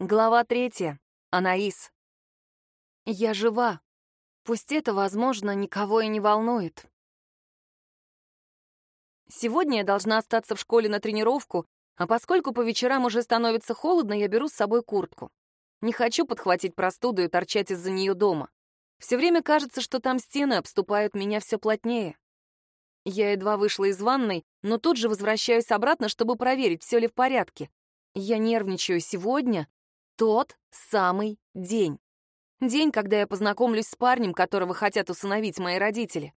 Глава третья. Анаис. Я жива. Пусть это, возможно, никого и не волнует. Сегодня я должна остаться в школе на тренировку, а поскольку по вечерам уже становится холодно, я беру с собой куртку. Не хочу подхватить простуду и торчать из-за нее дома. Все время кажется, что там стены обступают меня все плотнее. Я едва вышла из ванной, но тут же возвращаюсь обратно, чтобы проверить, все ли в порядке. Я нервничаю сегодня, тот самый день. День, когда я познакомлюсь с парнем, которого хотят усыновить мои родители.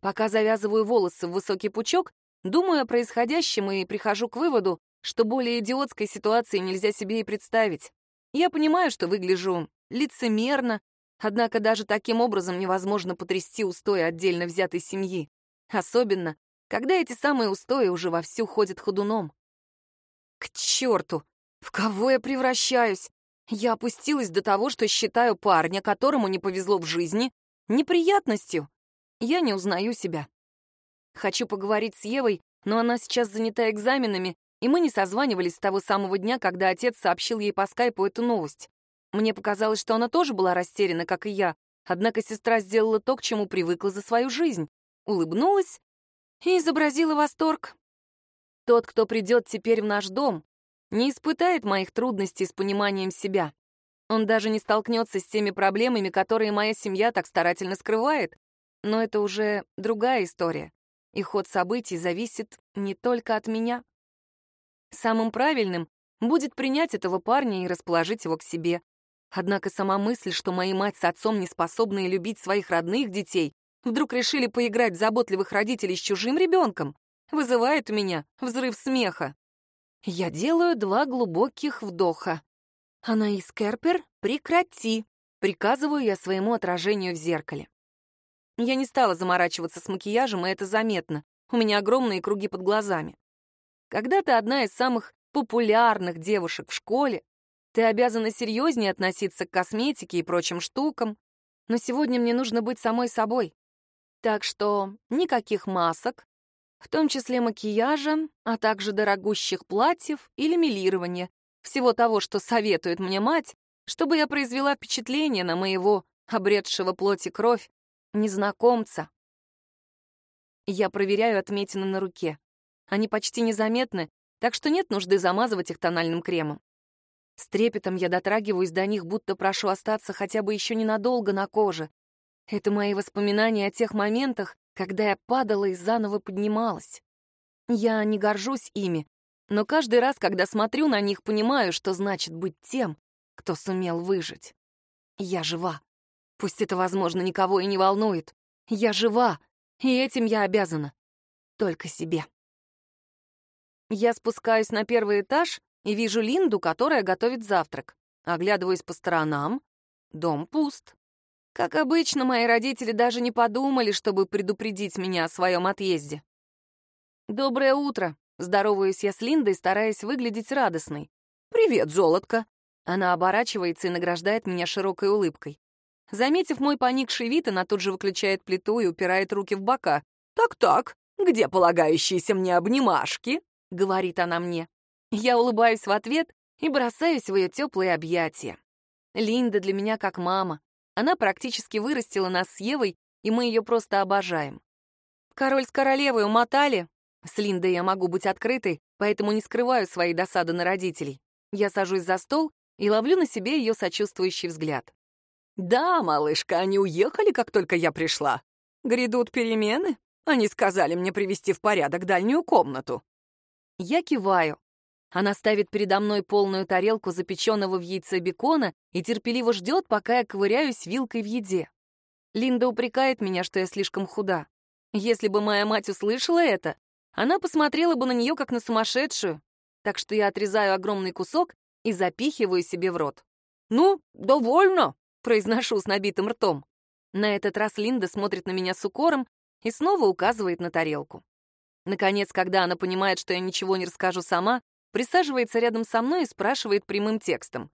Пока завязываю волосы в высокий пучок, думаю о происходящем и прихожу к выводу, что более идиотской ситуации нельзя себе и представить. Я понимаю, что выгляжу лицемерно, однако даже таким образом невозможно потрясти устои отдельно взятой семьи. Особенно, когда эти самые устои уже вовсю ходят ходуном. К черту! В кого я превращаюсь? Я опустилась до того, что считаю парня, которому не повезло в жизни, неприятностью. Я не узнаю себя. Хочу поговорить с Евой, но она сейчас занята экзаменами, и мы не созванивались с того самого дня, когда отец сообщил ей по скайпу эту новость. Мне показалось, что она тоже была растеряна, как и я, однако сестра сделала то, к чему привыкла за свою жизнь. Улыбнулась и изобразила восторг. Тот, кто придет теперь в наш дом, не испытает моих трудностей с пониманием себя. Он даже не столкнется с теми проблемами, которые моя семья так старательно скрывает. Но это уже другая история, и ход событий зависит не только от меня. Самым правильным будет принять этого парня и расположить его к себе. Однако сама мысль, что мои мать с отцом не способны любить своих родных детей, вдруг решили поиграть заботливых родителей с чужим ребенком, вызывает у меня взрыв смеха. Я делаю два глубоких вдоха. Анаис Керпер, прекрати, приказываю я своему отражению в зеркале. Я не стала заморачиваться с макияжем, и это заметно. У меня огромные круги под глазами. Когда ты одна из самых популярных девушек в школе, ты обязана серьезнее относиться к косметике и прочим штукам, но сегодня мне нужно быть самой собой. Так что никаких масок, в том числе макияжа, а также дорогущих платьев или милирования, всего того, что советует мне мать, чтобы я произвела впечатление на моего обретшего плоти кровь незнакомца. Я проверяю отметины на руке. Они почти незаметны, так что нет нужды замазывать их тональным кремом. С трепетом я дотрагиваюсь до них, будто прошу остаться хотя бы еще ненадолго на коже. Это мои воспоминания о тех моментах, когда я падала и заново поднималась. Я не горжусь ими, но каждый раз, когда смотрю на них, понимаю, что значит быть тем, кто сумел выжить. Я жива. Пусть это, возможно, никого и не волнует. Я жива, и этим я обязана. Только себе. Я спускаюсь на первый этаж и вижу Линду, которая готовит завтрак. Оглядываюсь по сторонам. Дом пуст. Как обычно, мои родители даже не подумали, чтобы предупредить меня о своем отъезде. «Доброе утро!» — здороваюсь я с Линдой, стараясь выглядеть радостной. «Привет, золотко!» Она оборачивается и награждает меня широкой улыбкой. Заметив мой поникший вид, она тут же выключает плиту и упирает руки в бока. «Так-так, где полагающиеся мне обнимашки?» — говорит она мне. Я улыбаюсь в ответ и бросаюсь в ее теплые объятия. Линда для меня как мама. Она практически вырастила нас с Евой, и мы ее просто обожаем. Король с королевой умотали. С Линдой я могу быть открытой, поэтому не скрываю своей досады на родителей. Я сажусь за стол и ловлю на себе ее сочувствующий взгляд. «Да, малышка, они уехали, как только я пришла. Грядут перемены. Они сказали мне привести в порядок дальнюю комнату». Я киваю. Она ставит передо мной полную тарелку запеченного в яйце бекона и терпеливо ждет, пока я ковыряюсь вилкой в еде. Линда упрекает меня, что я слишком худа. Если бы моя мать услышала это, она посмотрела бы на нее как на сумасшедшую. Так что я отрезаю огромный кусок и запихиваю себе в рот. «Ну, довольно!» — произношу с набитым ртом. На этот раз Линда смотрит на меня с укором и снова указывает на тарелку. Наконец, когда она понимает, что я ничего не расскажу сама, присаживается рядом со мной и спрашивает прямым текстом.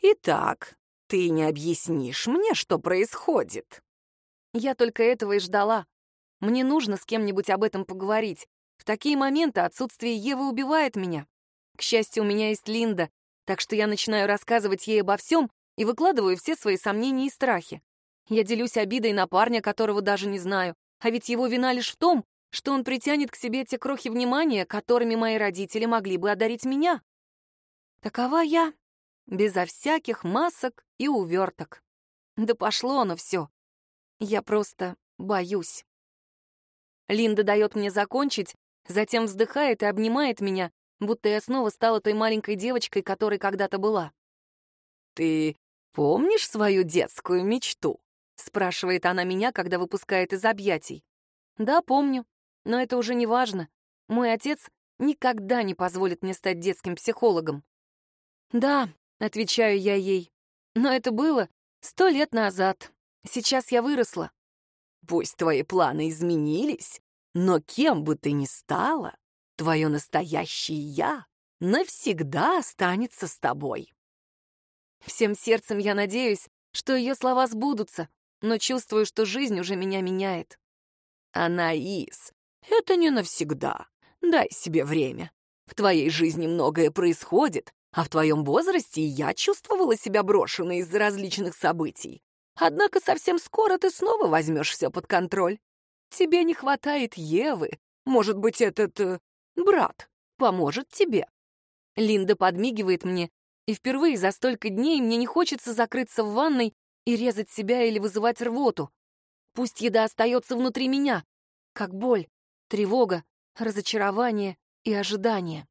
«Итак, ты не объяснишь мне, что происходит?» Я только этого и ждала. Мне нужно с кем-нибудь об этом поговорить. В такие моменты отсутствие Евы убивает меня. К счастью, у меня есть Линда, Так что я начинаю рассказывать ей обо всем и выкладываю все свои сомнения и страхи. Я делюсь обидой на парня, которого даже не знаю, а ведь его вина лишь в том, что он притянет к себе те крохи внимания, которыми мои родители могли бы одарить меня. Такова я, безо всяких масок и уверток. Да пошло оно все. Я просто боюсь. Линда дает мне закончить, затем вздыхает и обнимает меня, будто я снова стала той маленькой девочкой, которой когда-то была. «Ты помнишь свою детскую мечту?» — спрашивает она меня, когда выпускает из объятий. «Да, помню, но это уже не важно. Мой отец никогда не позволит мне стать детским психологом». «Да», — отвечаю я ей, — «но это было сто лет назад. Сейчас я выросла». «Пусть твои планы изменились, но кем бы ты ни стала, твое настоящее «я» навсегда останется с тобой». Всем сердцем я надеюсь, что ее слова сбудутся, но чувствую, что жизнь уже меня меняет. Анаис, это не навсегда. Дай себе время. В твоей жизни многое происходит, а в твоем возрасте я чувствовала себя брошенной из-за различных событий. Однако совсем скоро ты снова возьмешь все под контроль. Тебе не хватает Евы. Может быть, этот... Э, брат поможет тебе. Линда подмигивает мне, и впервые за столько дней мне не хочется закрыться в ванной и резать себя или вызывать рвоту. Пусть еда остается внутри меня, как боль, тревога, разочарование и ожидание.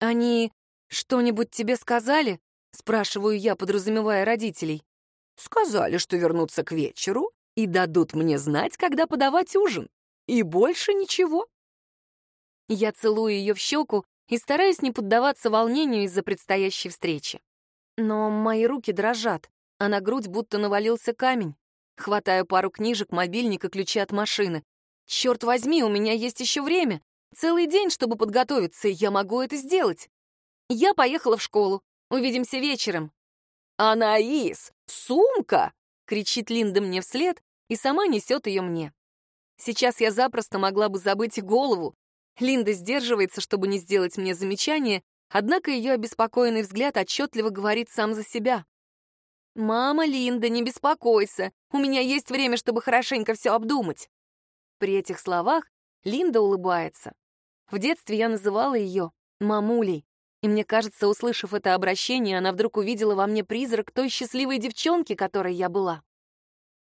Они что-нибудь тебе сказали? Спрашиваю я, подразумевая родителей. Сказали, что вернутся к вечеру и дадут мне знать, когда подавать ужин. И больше ничего. Я целую ее в щеку и стараюсь не поддаваться волнению из-за предстоящей встречи. Но мои руки дрожат, а на грудь будто навалился камень. Хватаю пару книжек, мобильник и ключи от машины. Черт возьми, у меня есть еще время. Целый день, чтобы подготовиться, и я могу это сделать. Я поехала в школу. Увидимся вечером. «Анаис, сумка!» — кричит Линда мне вслед и сама несет ее мне. Сейчас я запросто могла бы забыть голову, Линда сдерживается, чтобы не сделать мне замечание, однако ее обеспокоенный взгляд отчетливо говорит сам за себя. «Мама, Линда, не беспокойся, у меня есть время, чтобы хорошенько все обдумать». При этих словах Линда улыбается. В детстве я называла ее «мамулей», и мне кажется, услышав это обращение, она вдруг увидела во мне призрак той счастливой девчонки, которой я была.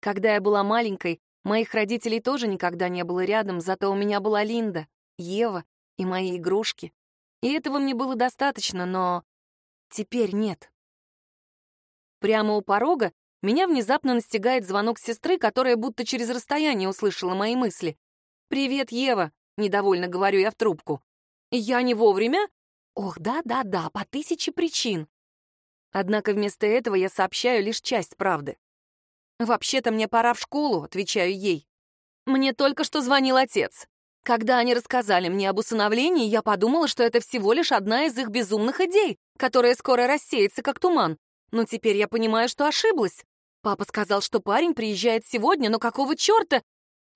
Когда я была маленькой, моих родителей тоже никогда не было рядом, зато у меня была Линда. Ева и мои игрушки. И этого мне было достаточно, но теперь нет. Прямо у порога меня внезапно настигает звонок сестры, которая будто через расстояние услышала мои мысли. «Привет, Ева», — недовольно говорю я в трубку. «Я не вовремя?» «Ох, да-да-да, по тысяче причин». Однако вместо этого я сообщаю лишь часть правды. «Вообще-то мне пора в школу», — отвечаю ей. «Мне только что звонил отец. Когда они рассказали мне об усыновлении, я подумала, что это всего лишь одна из их безумных идей, которая скоро рассеется, как туман. Но теперь я понимаю, что ошиблась. Папа сказал, что парень приезжает сегодня, но какого черта?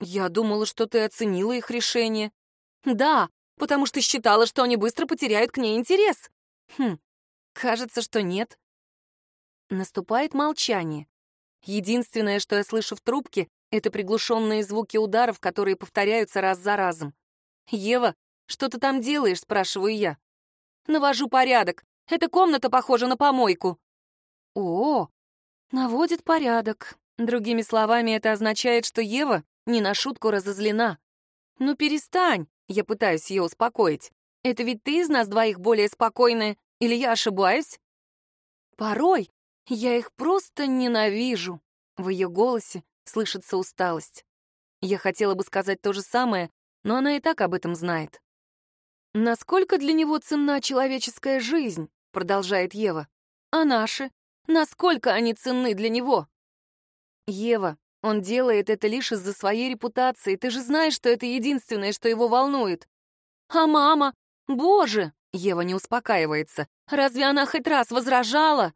Я думала, что ты оценила их решение. Да, потому что считала, что они быстро потеряют к ней интерес. Хм, кажется, что нет. Наступает молчание. Единственное, что я слышу в трубке, это приглушенные звуки ударов, которые повторяются раз за разом. «Ева, что ты там делаешь?» — спрашиваю я. «Навожу порядок. Эта комната похожа на помойку». «О, наводит порядок». Другими словами, это означает, что Ева не на шутку разозлена. «Ну перестань!» — я пытаюсь ее успокоить. «Это ведь ты из нас двоих более спокойная, или я ошибаюсь?» «Порой я их просто ненавижу». В ее голосе слышится усталость. Я хотела бы сказать то же самое, но она и так об этом знает. «Насколько для него ценна человеческая жизнь?» — продолжает Ева. «А наши? Насколько они ценны для него?» «Ева, он делает это лишь из-за своей репутации. Ты же знаешь, что это единственное, что его волнует. А мама? Боже!» Ева не успокаивается. «Разве она хоть раз возражала?»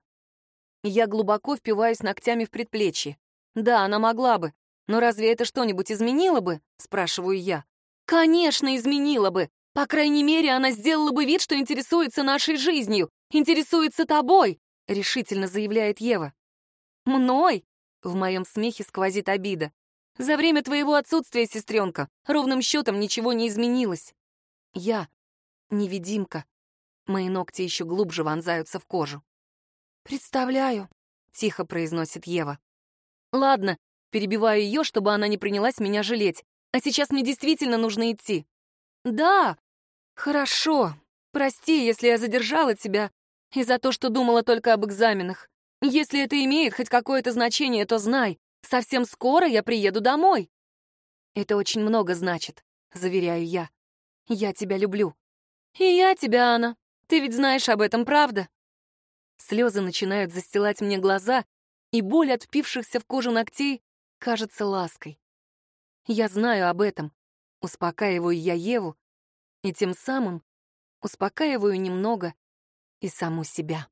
Я глубоко впиваюсь ногтями в предплечье. Да, она могла бы. Но разве это что-нибудь изменило бы? Спрашиваю я. Конечно, изменило бы. По крайней мере, она сделала бы вид, что интересуется нашей жизнью, интересуется тобой, решительно заявляет Ева. Мной? В моем смехе сквозит обида. За время твоего отсутствия, сестренка, ровным счетом ничего не изменилось. Я невидимка. Мои ногти еще глубже вонзаются в кожу. «Представляю», — тихо произносит Ева. «Ладно, перебиваю ее, чтобы она не принялась меня жалеть. А сейчас мне действительно нужно идти». «Да, хорошо. Прости, если я задержала тебя и за то, что думала только об экзаменах. Если это имеет хоть какое-то значение, то знай, совсем скоро я приеду домой». «Это очень много значит», — заверяю я. «Я тебя люблю». «И я тебя, Анна. Ты ведь знаешь об этом, правда?» Слезы начинают застилать мне глаза, и боль от впившихся в кожу ногтей кажется лаской. Я знаю об этом, успокаиваю я Еву, и тем самым успокаиваю немного и саму себя.